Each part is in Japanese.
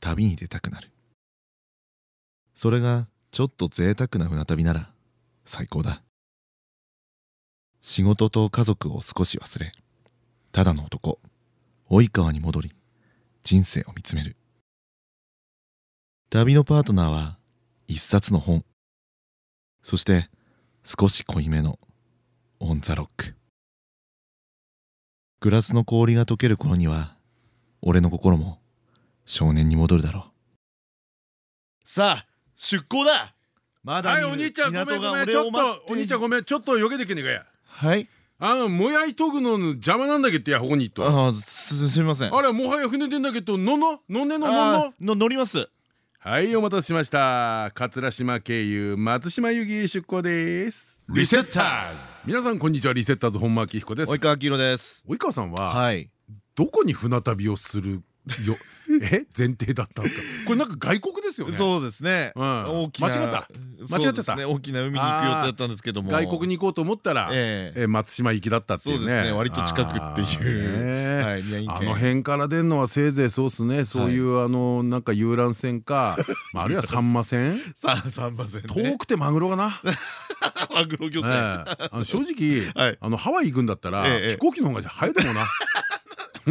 旅に出たくなる。それがちょっと贅沢な船旅なら最高だ。仕事と家族を少し忘れただの男及川に戻り人生を見つめる。旅のパートナーは一冊の本。そして少し濃いめのオン・ザ・ロック。グラスの氷が溶ける頃には俺の心も少年に戻るだろう。さあ出港だ。まだはいお兄ちゃんごめんごめんちょっとお兄ちゃんごめんちょっとよけてけねえかやはい。あのもやいとぐの邪魔なんだけどやここにと。あすすみません。あれもはや船出んだけどのの？のんねののあのの乗ります。はいお待たせしました。桂島経由松島由紀出港です。リセッターズ。皆さんこんにちは。リセッターズ本間明彦です。及川明です。及川さんははい。どこに船旅をするよえ前提だったんですか？これなんか外国ですよね。そうですね。うん。大きな間違った。間違ってた。大きな海に行く予定だったんですけども。外国に行こうと思ったらええ。え松島行きだったっていうね。そうですね。割と近くっていう。はいあ県。の辺から出るのはせいぜいそうっすね。そういうあのなんか遊覧船か まああるいはサンマ船？さあ三番線ね。遠くてマグロがな。マグロ漁ええ。船あの正直はい。あのハワイ行くんだったらええ。飛行機の方が早いと思うな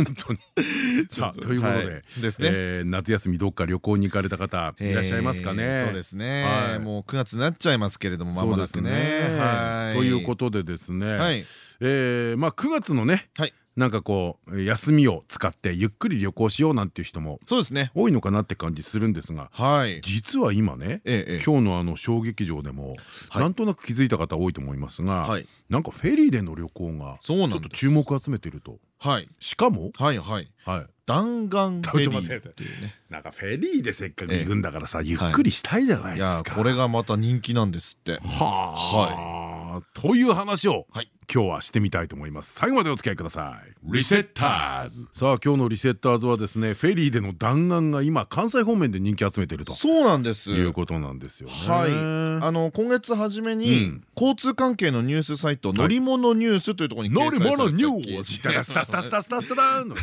本当に。さあということはでい。ですね。えー夏休みどっか旅行に行かれた方いらっしゃいますかね？えーそうですね、はい。もう9月になっちゃいますけれどもまもなくね。はい。ということでですね、はい。えーまあ9月のね、はいなんかこう休みを使ってゆっくり旅行しようなんていう人もそうですね。多いのかなって感じするんですがはい。実は今ね、ええええ。今日のあの小劇場でも、はい。なんとなく気づいた方多いと思いますが、はい。なんかフェリーでの旅行がちょっそうなんです。と注目を集めていると。はい。しかも、はいはい。はい、弾丸フェリーっていうね。なんかフェリーでせっかく行くんだからさ、ゆっくりしたいじゃないいですか。やこれがまた人気なんですって。はあ、という話を、はい。今日はしてみたいと思います。最後までお付き合いください。リセッターズ。さあ今日のリセッターズはですねフェリーでの弾丸が今関西方面で人気集めていると。そうなんです。いうことなんですよね。はい、あの今月初めに、うん。交通関係のニュースサイト、乗り物ニュースというところに乗り物ニューース スタスタスタスタスタダン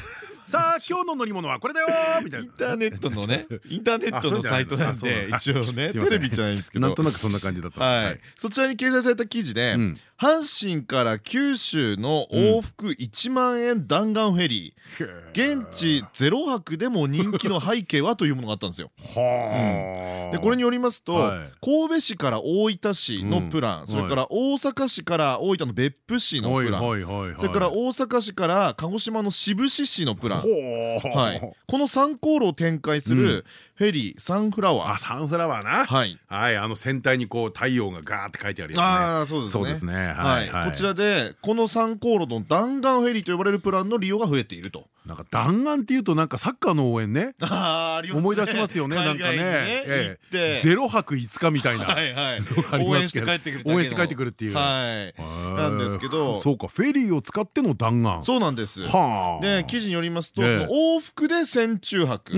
さあ今日の乗り物はこれだよみたいな。インターネットのね インターネットのサイトなんで一応ねテレビじゃないんですけど。なんとなくそんな感じだったそちらに掲載された記事で、うん。阪神から九州の往復1万円弾丸フェリー、現地ゼロ泊でも人気の背景はというものがあったんですよ。はあ。でこれによりますと、はい。神戸市から大分市のプラン、うん。それから大阪市から大分の別府市のプラン、それから大阪市から鹿児島の志布志市のプラン、ほう。はい、この3航路を展開すうん。るフェリーサンフラワー、あサンフラワーな。はい、はいあの船体にこう太陽がガーって書いてあるやつね。ああそうですね。そうですね。はい、こちらでこの3航路の弾丸フェリーと呼ばれるプランの利用が増えていると。なんか弾丸っていうとなんかサッカーの応援ね。思い出しますよねなんかね。ゼロ泊5日みたいな。応援して帰ってくる応援して帰ってくるっていう。はい。なんですけど。そうかフェリーを使っての弾丸。そうなんです。はあ。で記事によりますとええ。その往復で船中泊。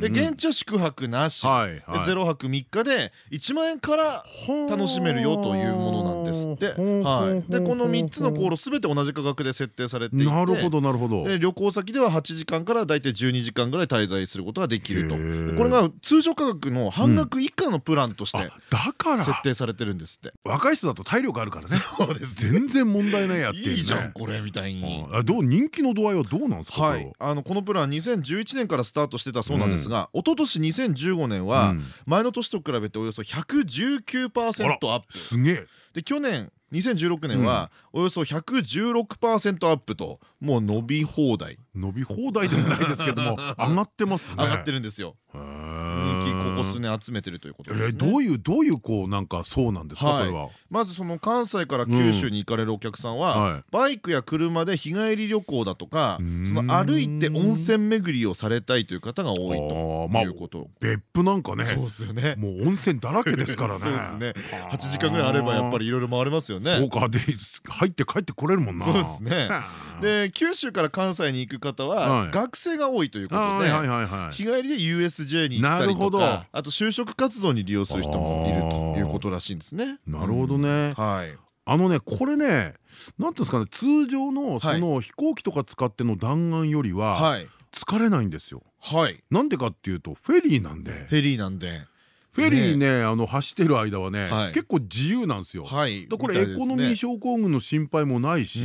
で現地は宿泊なし。はいではい。ゼロ泊3日で1万円から楽しめるよというものなんですって。はい。でこの3つの航路全て同じ価格で設定されていてなるほどなるほど。で旅行先では8時間から大体12時間ぐらい滞在することができると。これが通常価格の半額以下のプランとしてあだから。設定されてるんですって。若い人だと体力あるからね。全然問題ないやっていうね。いいじゃんこれみたいに。あどう人気の度合いはどうなんですかは？い、あのこのプラン2011年からスタートしてたそうなんですが、一昨年2015年はうん。前の年と比べておよそ119%アップ。すげえ。で去年2016年はおよそ116%アップともう伸び放題。伸び放題でもないですけども 上がってますね。上がってるんですよ。へ人気ここ数年集めてるということですね。どういうどういうこうなんかそうなんですかそれは。まずその関西から九州に行かれるお客さんはバイクや車で日帰り旅行だとかその歩いて温泉巡りをされたいという方が多いということ。別府なんかね。そうですよね。もう温泉だらけですからね。そうですね。八時間ぐらいあればやっぱりいろいろ回れますよね。そうかで入って帰ってこれるもんな。そうですね。で九州から関西に行く方は学生が多いということで日帰りで USJ に行ったりとかあと就職活動に利用する人もいるということらしいんですね。なるほどね。はいあのねこれねなんていうんですかね通常のその飛行機とか使っての弾丸よりは疲れないんですよ。はい。なんでかっていうとフェリーなんで。フェリーなんで。フェリーねあの走ってる間はね結構自由なんですよ。はい。だこれエコノミー症候群の心配もないし。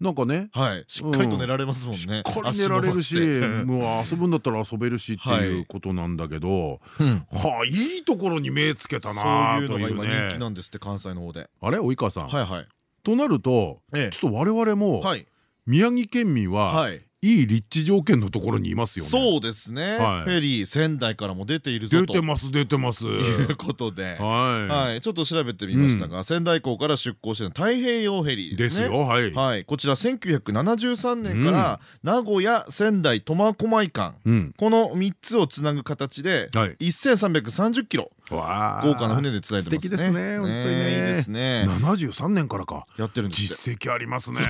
なんかね、はい、しっかりと寝られますもんね。しっかり寝られるし、もう遊ぶんだったら遊べるしっていうことなんだけど、はあいいところに目つけたなというのが今人気なんですって関西の方で。あれ？及川さん。はいはい。となると、ちょっと我々も宮城県民はいい立地条件のところにいますよね。そうですね。フェリー仙台からも出ているぞと。出てます出てます。いうことで、はい、ちょっと調べてみましたが、仙台港から出港しての太平洋フェリーですよ。はい。こちら1973年から名古屋仙台苫小牧間、この3つをつなぐ形で1330キロ。豪華な船で伝えてますね。ですね。本当にね。いいですね。73年からか。やってるんです実績ありますね。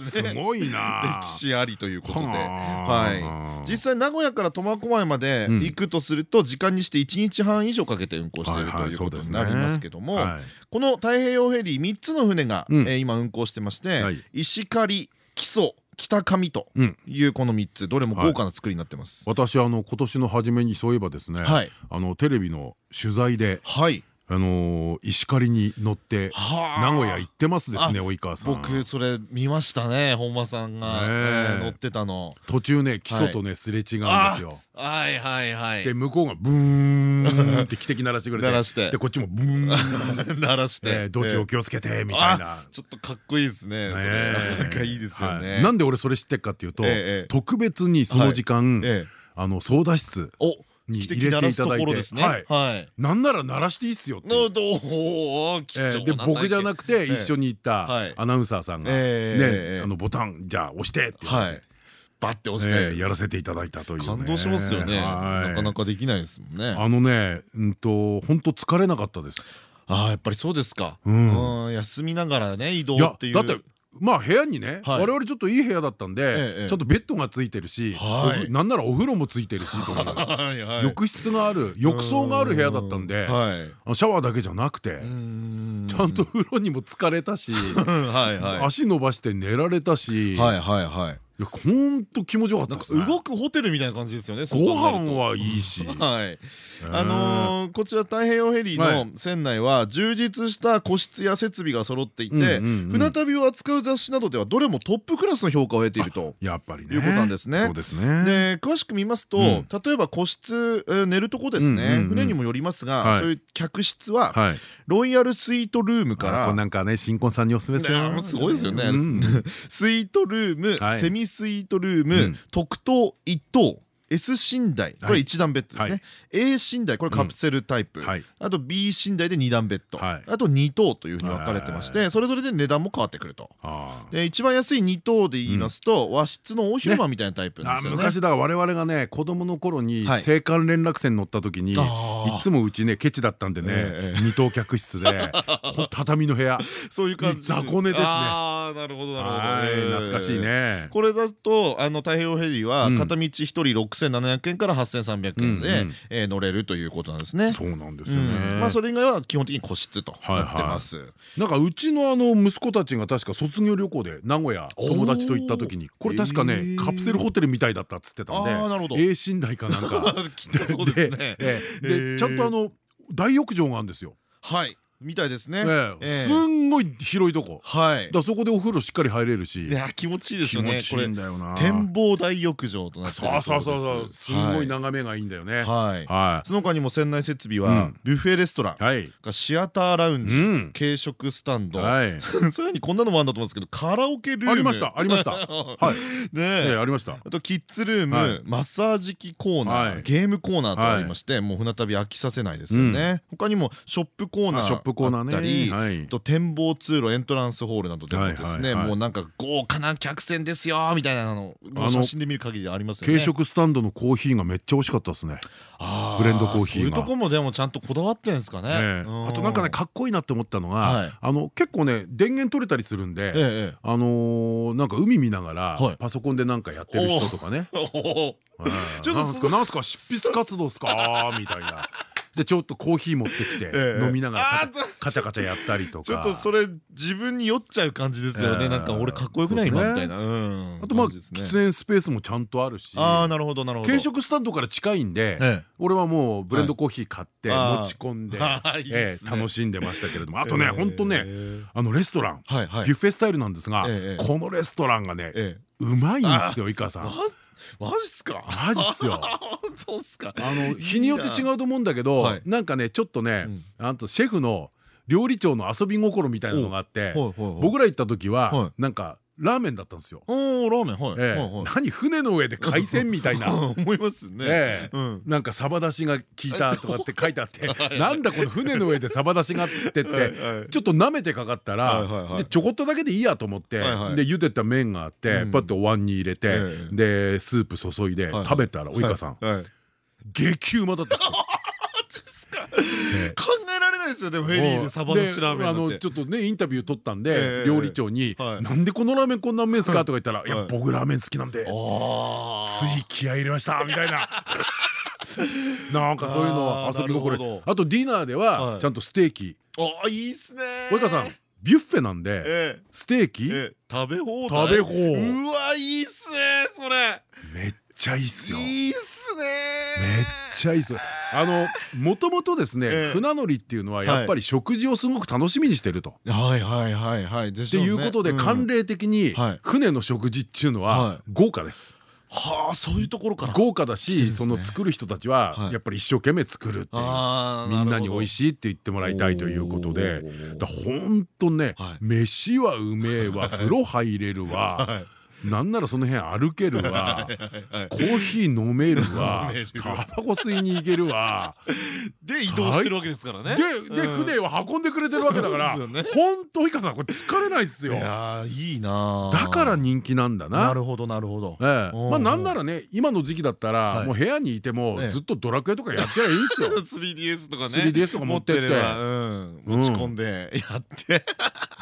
すごいな。歴史ありということで、はい。実際名古屋から苫小牧まで行くとすると時間にして1日半以上かけて運航しているということになりますけども、この太平洋フェリー3つの船が今運航してまして、石狩、木曽北上というこの3つどれも豪華な作りになってます、私あの今年の初めにそういえばですね、あのテレビの取材で、あの石狩に乗って名古屋行ってますですね及川さん。僕それ見ましたね本間さんが。乗ってたの。途中ね基礎とねすれ違うんですよ。はいはいはい。で向こうがブーンって汽笛鳴らしてくれてでこっちもブーン。鳴らして。どっちお気をつけてみたいな。ちょっとかっこいいですねなんかいいですよね。なんで俺それ知ってっかっていうと特別にその時間あの操だ室に入れていただいて、はい、なんなら鳴らしていいっすよって。で僕じゃなくて一緒に行ったアナウンサーさんがねあのボタンじゃあ押してって言って。バッて押して。やらせていただいたという感動しますよね。なかなかできないですもんね。あのねうんと本当疲れなかったです。ああやっぱりそうですか。うん。休みながらね移動っていう。だってまあ部屋にね我々ちょっといい部屋だったんでちょっとベッドがついてるしなんならお風呂もついてるしとか 浴室がある浴槽がある部屋だったんでシャワーだけじゃなくてちゃんと風呂にも疲れたし 足伸ばして寝られたしいや本当気持ちよかったです動くホテルみたいな感じですよねご飯はいいし。はい。あのこちら太平洋ヘリーの船内は充実した個室や設備が揃っていて船旅を扱う雑誌などではどれもトップクラスの評価を得ていると。やっぱりいうことなんですね。で詳しく見ますと例えば個室寝るとこですね。船にもよりますがそういう客室はロイヤルスイートルームからなんかね新婚さんにおすすめですよ。すごいですよね。スイートルームセミスイートルーム特等一等 S 寝台。これ1段ベッドですね。A 寝台これカプセルタイプ。あと B 寝台で2段ベッド。あと2等というふうに分かれてましてそれぞれで値段も変わってくると。で一番安い2等で言いますと和室の大広間みたいなタイプですよね。昔だから我々がね子供の頃に青函連絡船乗った時にいつもうちねケチだったんでね二等客室で 畳の部屋。そういう感じ。雑魚寝ですね。ああなるほどなるほど。懐かしいね。これだとあの太平洋ヘリは片道1人6 6700円から8300円で、え乗れるということなんですね。そうなんですよね。まあそれ以外は基本的に個室となってます。なんかうちのあの息子たちが確か卒業旅行で名古屋友達と行った時にこれ確かねカプセルホテルみたいだったっつってたんで A 寝台かなんか そうですね。でちゃんとあの大浴場があるんですよ。はい。みたいですね。ええすんごい広いとこ。はい。だそこでお風呂しっかり入れるし。いや気持ちいいですよね。気持ちいいんだよな。展望台浴場となってそうそうそうそう。すんごい眺めがいいんだよね。はい。はその他にも船内設備はビュッフェレストランいはい。シアターラウンジうん。軽食スタンド。はい。さらにこんなのもあるんだと思うんですけどカラオケルーム。ありました。ありました。はい。ねありました。あとキッズルーはい。ムマッサージ機コーナはい。ーゲームコーナーとありましてもう船旅飽きさせないですよね。他にもショップコーナー。あショップコーナーね。あったりはい。と展望通路エントランスホールなどでもですねもうなんか豪華な客船ですよみたいなのあの写真で見る限りありますよね。軽食スタンドのコーヒーがめっちゃ美味しかったですね。あブレンドコーヒーが。そういうとこもでもちゃんとこだわってんですかね。え。えあとなんかねかっこいいなって思ったのはい。があの結構ね電源取れたりするんでええ。あのーなんか海見ながらはい。パソコンでなんかやってる人とかね。ちょっとなんすかなんすか執筆活動っすかみたいなでちょっとコーヒー持ってきてええ。飲みながらカチャカチャやったりとか。ちょっとそれ自分に酔っちゃう感じですよええねなんか俺かっこよくない今みたいな。うん。あとまあ喫煙スペースもちゃんとあるし。ああなるほどなるほど。軽食スタンドから近いんでええ。俺はもうブレンドコーヒー買ってはい。持ち込んで楽しんでましたけれども。あとねほんとねえあのレストラン。ビュッフェスタイルなんですがええこのレストランがねええ。うまいんですよ井川さマんマジっすか？マジっすよ。そうっすか。あの日によって違うと思うんだけどはい。なんかねちょっとねうん。あとシェフの料理長の遊び心みたいなのがあって僕僕ら行った時ははい。なんかラーメンだったんですよ。おーラーメンはい。何船の上で海鮮みたいな。思いますね。なんかサバ出しが効いたとかって書いてあって なんだこの船の上でサバ出しがっつってってちょっと舐めてかかったらちょこっとだけでいいやと思ってで茹でた麺があってうん。パッとお椀に入れてえでスープ注いではい。食べたら及川さん。激うまだったんですよ。ですか？ええ。考えられないですよでもフェリーでサバのしラーメンであのちょっとねインタビュー取ったんえでえ料理長にはい「なんでこのラーメンこんなうめえんすか?」とか言ったら「い。やはい僕ラーメン好きなんであつい気合い入れました」みたいな。なんかそういうのあー遊び心あとディナーでははい。ちゃんとステーキ。あいいっすね。及川さんビュッフェなんでええ。ステーキ？え食べ放題。食べ放うわいいっすねそれ。めっちゃいいっすよ。いいっすね。めっちゃいいっすよあのもともとですねええ。船乗りっていうのはやっぱり食事をすごく楽しみにしてると。はいはいはいはい。でっていうことで慣例的にはい。船の食事っていうのははい。豪華です。はあそういうところから。豪華だしその作る人たちははい。やっぱり一生懸命作るっていうみんなに美味いしいって言ってもらいたいということでだほんとねはい。飯はうめえわ風呂入れるわ はいなんならその辺歩けるわ。はいコーヒー飲めるわ。タバコ吸いに行けるわ。で移動してるわけですからね。で船を運んでくれてるわけだからそうですほんと及川さんこれ疲れないっすよ。いやーいいなだから人気なんだな。なるほどなるほど。まあなんならね今の時期だったはい。らもう部屋にいてもええ。ずっとドラクエとかやってりゃいいんすよ。3DS とかね。3DS とか持ってって。持ち込んでやって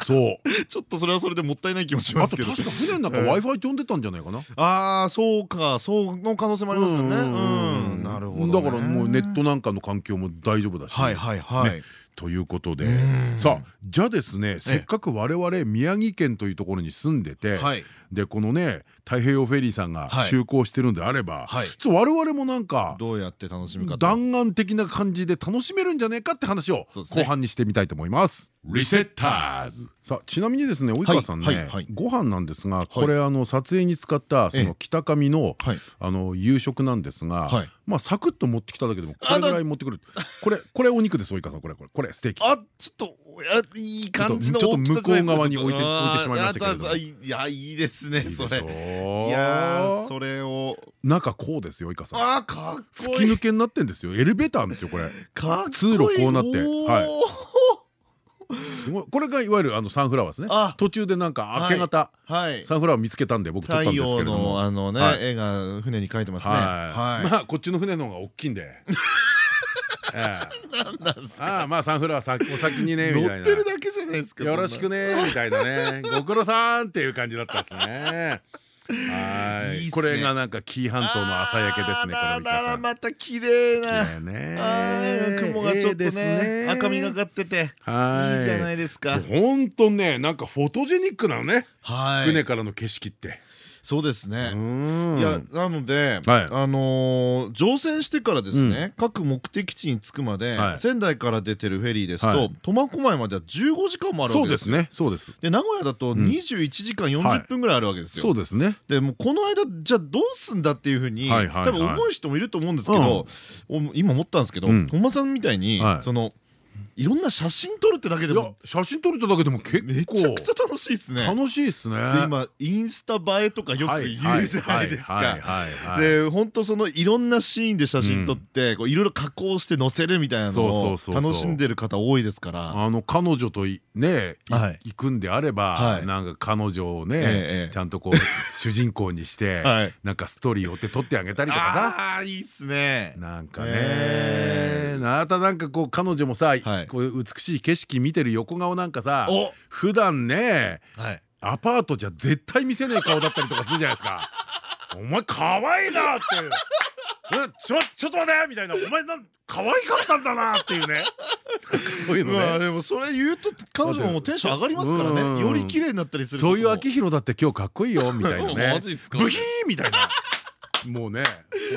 そう。ちょっとそれはそれでもったいない気もしますけど。あと確か船の中ええ Wi-Fi 飛んでたんじゃないかな。ああそうか。そうの可能性もありますよね。うん。なるほどね。だからもうネットなんかの環境も大丈夫だし。はいはいはい。ね。ということで。うん。さあじゃあですねせっかく我々宮城県というところに住んでてはいでこのね太平洋フェリーさんがはい。就航してるんであればはい。ちょっと我々もなんかどうやって楽しむかと。弾丸的な感じで楽しめるんじゃねえかって話を後半にしてみたいと思います。リセッターズさあちなみにですね及川さんねご飯なんですがこれあの撮影に使ったその北上のはい。あの夕食なんですがはい。まあサクッと持ってきただけでもこれぐらい持ってくる。これこれお肉です及川さん。これこれこれステーキ。あちょっとやいい感じのちょっと向こう側に置いて置いてしまいましたけれどいやいいですねそれ。いやーそれを。中こうですよ及川さん。あーかっこ吹きいい抜けになってんですよ。エレベーターですよこれ。かっこいい。通路こうなって。はい。すごい。これがいわゆるあのサンフラワーですね。あ。途中でなんか明け方はい。サンフラワー見つけたんで僕撮ったんですけれども。のあのねはい。絵が船に描いてますね。まあこっちの船の方が大きいんで。ええ。ああまあサンフラワーさお先にね みたい乗ってるな。だけじゃないですかよろしくねねみたいなね。ご苦労さんっていう感じだったですね。はい。これがなんか紀伊半島の朝焼けですねこれあら。また綺麗な。綺麗ね。雲がちょっとね赤みがかっててはい。いいじゃないですか。ほんとねなんかフォトジェニックなのね。はい。船からの景色って。そうですね。うん。いやなので、はい。あのー乗船してからですね、各目的地に着くまで、はい。仙台から出てるフェリーですと、はい。苫小牧までは15時間もあるわそうでけですよ。すね。そうです。で名古屋だと21時間40分ぐらいあるわけですよ。そうですね。でもうこの間じゃあどうすんだっていうふうにはいはいはい。多分思う人もいると思うんですけど、お今思ったんですけどうん。本間さんみたいに、はい。そのいろんな写真撮るってだけでも。写真撮れただけでも結めちゃ構くちゃ楽しいですね。楽しいですね。で今インスタ映えとかよく言うじゃないですか。でで本当そのいろんなシーンで写真撮ってこういろいろ加工して載せるみたいなのを楽しんでる方多いですから。あの彼女といね行くんであればはい。なんか彼女をねえちゃんとこう主人公にして はい。なんかストーリー追って撮ってあげたりとかさ。ああいいっすね。なんかえねあたなんかこう彼女もさはいこう美しい景色見てる横顔なんかさお普段ねはい。アパートじゃ絶対見せねえ顔だったりとかするじゃないですか。お前可愛いなっていう。えちょちょっと待てみたいなお前なん可愛かったんだなっていうね。そういうのね。まあでもそれ言うと彼女もテンション上がりますからうんねより綺麗になったりするそういう秋秋広だって今日かっこいいよみたいなね。マジっすか？ブヒーみたいな。もうね。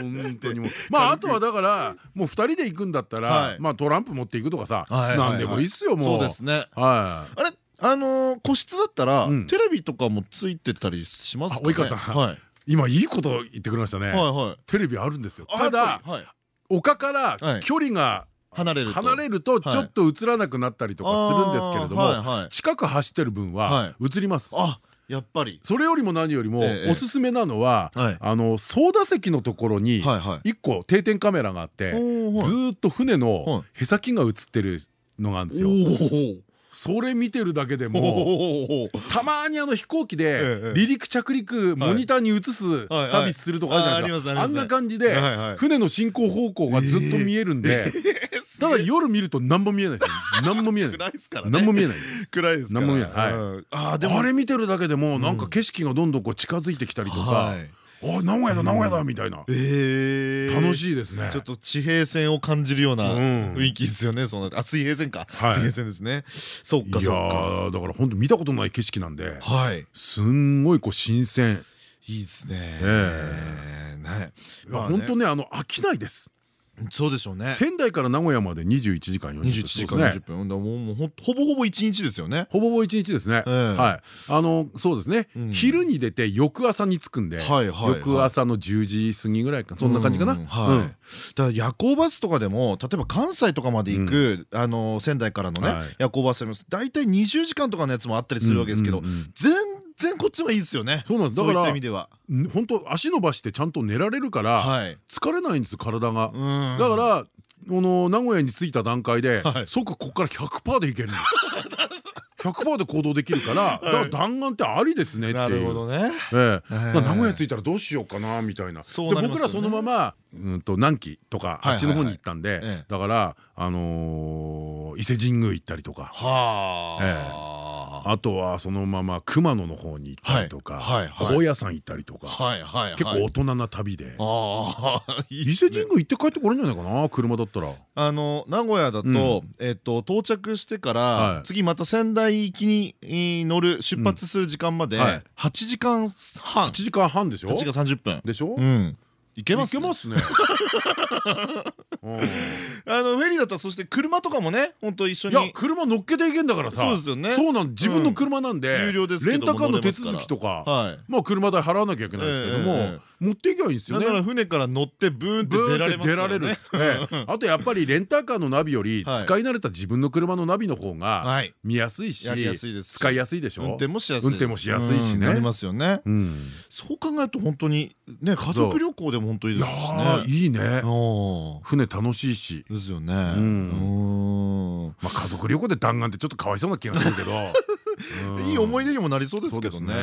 本当にもう。まああとはだからもう二人で行くんだったはい。らまあトランプ持っていくとかさはいはいはい。なんでもいいっすよもう。そうですね。はあれあのー個室だったらうん。テレビとかもついてたりしますか及川さん。はい。い。今いいこと言ってくれましたね。はいはい。テレビあるんですよ。あただ丘からはい。距離が離れると。離れるとちょっと映らなくなったりとかするんですけれども、近く走ってる分はは映ります。あやっぱり。それよりも何よりもええおすすめなのは、はい。あの操舵席のところにはいはい。一個定点カメラがあって、ずーっと船はい。のへさきが映ってるのがあるんですよ。それ見てるだけでもたまにあの飛行機えでえ離陸着陸モニターに映すサービスするとかあるじゃないですか。あんな感じで船の進行方向がずっと見えるんでただ夜見ると何も見えない 何も見えない。暗いですからね。何も見えない。暗いです何も見えない。あれ見てるだけでもなんか景色がどんどんこう近づいてきたりとかはい。あ名古屋だ名古屋だみたいな。えー。楽しいですね。ちょっと地平線を感じるようなうん。雰囲気ですよね。そのあ水平線か。はい。水平線ですね。そっかそっか。ーだから本当見たことない景色なんではい。すんごいこう新鮮。いいですね。ね。本当ねあの飽きないですそうでしょうね。仙台から名古屋まで21時間40分二十一時間そうですね四十分。だもうもうほほぼほぼ一日ですよね。ほぼほぼ一日ですね。ええはい。あのそうですねうん。昼に出て翌朝に着くんで、翌朝の10時過ぎぐらいかそんな感じかな。だから夜行バスとかでも例えば関西とかまで行くあの仙台からのねはい夜行バスでも大体20時間とかのやつもあったりするわけですけど全然こっちはいいですよね。そうなんだから本当足伸ばしてちゃんと寝られるからはい。疲れないんですよ体が。うんだからこの名古屋に着いた段階ではい即ここから100%でいけるの。100%で行動できるから、だから弾丸ってありですねっていう。なるほどね。ええ、名古屋着いたらどうしようかなみたいな。で僕らそのままうんと南紀とかあっちの方に行ったんでだからあのー伊勢神宮行ったりとか。あ。とはそのまま熊野の方に行ったりとか高野山行ったりとか。結構大人な旅で。伊勢神宮行って帰ってこれんじゃないかな車だったら。あの名古屋だうん。とえっと到着してかはい。ら次また仙台行きにえー乗る出発する時間までうん。はい。8時間半。8時間半でしょ？8時間30分。でしょ？うん行けますね。いけますね。うん。あのフェリーだったらそして車とかもね本当一緒いやに車乗っけていけんだからさ。そうですよね。そうなん自分の車なんで、うん有料ですレンタカーの手続きとかはい。まあ車代払わなきゃいけないですけども、ええええ持っていけばいいんですよね。だから船から乗ってブーンって出られますからね。ええ。あとやっぱりレンタカーのナビよりはい。使い慣れた自分の車のナビの方がはい。見やすいし使いやすいでしょ？運転もしやすい運転もしやすいしね。うん。なりますよね。うん。そう考えると本当にね家族旅行でも本当いいですしね。ーいいね。船楽しいし。ですよね。ん。うん。まあ家族旅行で弾丸ってちょっとかわいそうな気がするけど。うんいい思い出にもなりそうですけどね。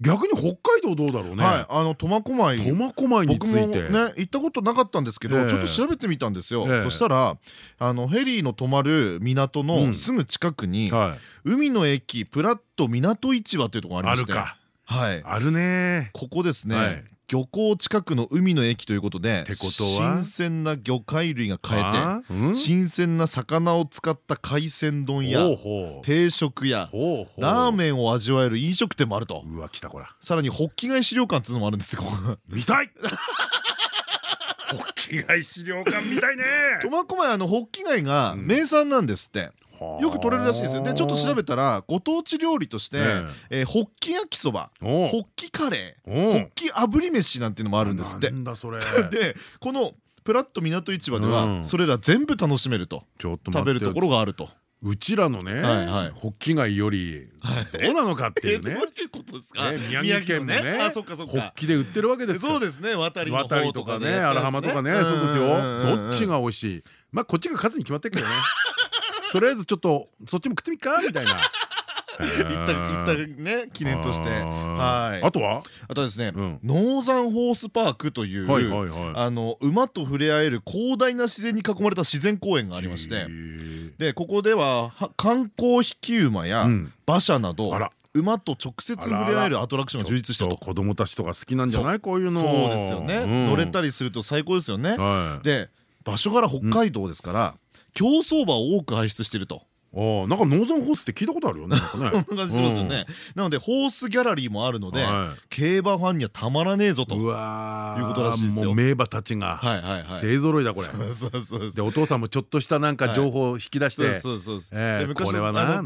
逆に北海道どうだろうね。はい。あの苫小牧。苫小牧につ僕もねいて行ったことなかったんですけどええ。ちょっと調べてみたんですよ。ええ。そしたらあのフェリーの止まる港うん。のすぐ近くにはい。海の駅プラット港市場っていうところがありまして。あるか。はい。あるね。ここですはい。ね漁港近くの海の駅ということでてことは？新鮮な魚介類が買えて新鮮な魚を使った海鮮丼や定食やラーメンを味わえる飲食店もあると。うわ来たこら。さらにホッキ貝資料館っていうのもあるんですよここ見たい！ホッキ貝資料館見たいね！苫小牧あのホッキ貝が名産なんですって、よく取れるらしいですよ。でちょっと調べたらご当地料理として、えーホッキ焼きそばホッキカレーホッキ炙り飯なんていうのもあるんですって。なんだそれ。でこのプラット港市場では、うん。それら全部楽しめると。ちょっと待って。食べるところがあると。うちらのねホッキ貝よりどうなのかっていうね。いうことですね宮城県もねあそっかそっか。ホッキで売ってるわけですそうですね渡りの渡りとか方とかね荒浜とかねそうですよ。どっちが美味しい？まあこっちが勝つに決まってるけどねとりあえずちょっとそっちも食ってみっか？みたいな。行った行ったね記念として。はい。あとは？あとはですねうん。ノーザンホースパークというあの馬と触れ合える広大な自然に囲まれた自然公園がありまして。でここではは観光引き馬やうん。馬車など馬と直接触れ合えるアトラクションが充実したと。子供たちとか好きなんじゃない？こういうの。そうですよね。うん。乗れたりすると最高ですよね。はい。で場所から北海道ですから競走馬を多く輩出してると。あーなんかノーザンホースって聞いたことあるよね なのでホースギャラリーもあるのではい。競馬ファンにはたまらねえぞと。うわーいうことらしいですよ。もう名馬たちが。勢ぞろいだこれ。でお父さんもちょっとしたなんか情報を引き出してこれ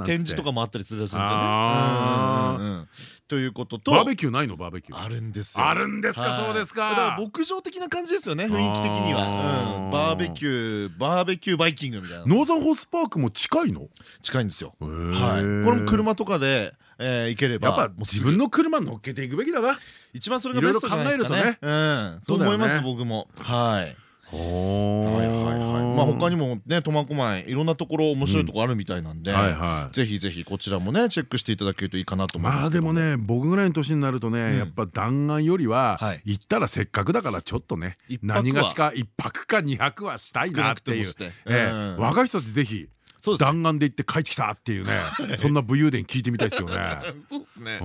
展示とかもあったりするらしいですよね。ということとバーベキューないの？バーベキュー。あるんですよ。あるんですか？はい。そうですだか牧場的な感じですよね雰囲気的にあはバーベキューバーベキューバイキングみたいな。ノーザンホースパークも近いの？近いんですよ。ははい。これも車とかでえー行ければ。やっぱ自分の車乗っけていくべきだな。一番それがベストじゃないですかね。いろいろ考うん。と思います僕も。はい。ははいはいはい。まあ他にもね苫小牧いろんなところ面白いところあるみたいなんでぜひぜひこちらもねチェックしていただけるといいかなと思いますまあでもね僕ぐらいの年になるとねやっぱ弾丸よりははい。行ったらせっかくだからちょっとね何がしか一泊か二泊はしたいなっていう。若い人たちぜひ弾丸で行って帰ってきたっていうね。そんな武勇伝聞いてみたいですよね。そうですね。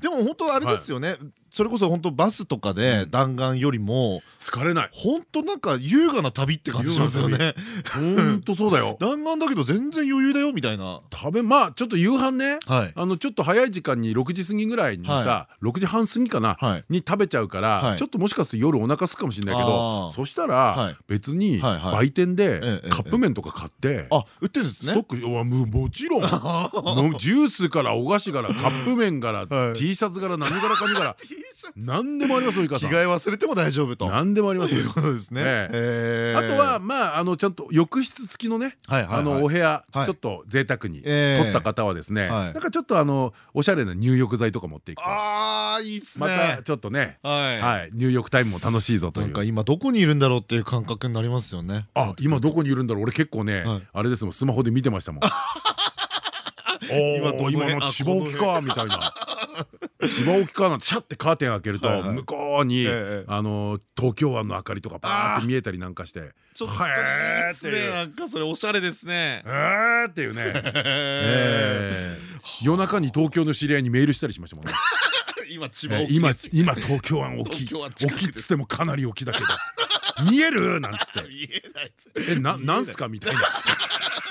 でも本当あれですよね。それこそ本当バスとかで弾丸よりも疲れない。本当なんか優雅な旅って感じしますよね。ほんとそうだよ。弾丸だけど全然余裕だよみたいな。食べまあちょっと夕飯ね。はい。あのちょっと早い時間に6時過ぎぐらいにさは6時半過ぎかなはい。に食べちゃうかはい。らちょっともしかすると夜お腹すくかもしれないけあどー。そしたはい。ら別に売店でええ。カップ麺とか買ってあ売ってるんですね。ストックうわもちろん。ジュースからお菓子からカップ麺からはい。T シャツから何からかにから 何でもありますよ着替え忘れても大丈夫と。何でもありますよ。いうことですね。ええ。あとはまああのちゃんと浴室付きのねあのお部屋はい。ちょっと贅沢にええ。取った方はですねはい。なんかちょっとあのおしゃれな入浴剤とか持っていくと。あーいいっすね。またちょっとねはい。はい入浴タイムも楽しいぞとなんかいう今どこにいるんだろうっていう感覚になりますよね。あ今どこにいるんだろう。俺結構ねはいあれですもんスマホで見てましたもん。おお辺？今の千葉沖かみたいな。千葉沖かなんてシャッてカーテン開けると向こうにええあの東京湾の明かりとかバーって見えたりなんかしてちょっといいっすねなんかそれおしゃれですね。えーっていうね。ええ夜中に東京の知り合いにメールしたりしましたもんね。今千葉え今今東京湾沖沖っつってもかなり沖だけど。見える？なんつって。見えないっす。えななんすか？みたいな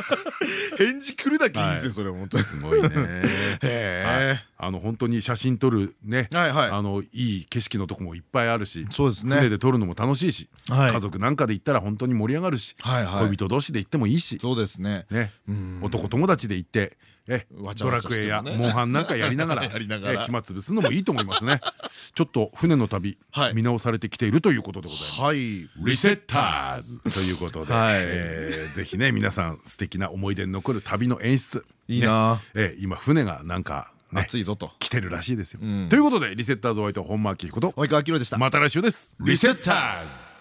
返事来るだけいいですはい。よそれ本当に。すごいね。へあの本当に写真撮るねあのいい景色のとこもいっぱいあるしそうですね。船で撮るのも楽しいしはい。家族なんかで行ったら本当に盛り上がるし恋人同士で行ってもいいしそうですね。ね。うん。男友達で行ってえドラクエやモンハンなんかやりながら 暇つぶすのもいいと思いますね。ちょっと船の旅はい。見直されてきているということでございます。はい。リセッターズ。ということで、ぜひね皆さん素敵な思い出に残る旅の演出。いいな。今船がなんかね暑いぞと。来てるらしいですよ。うん。ということでリセッターズお相手は本間明彦と及川明でした。また来週です。リセッターズ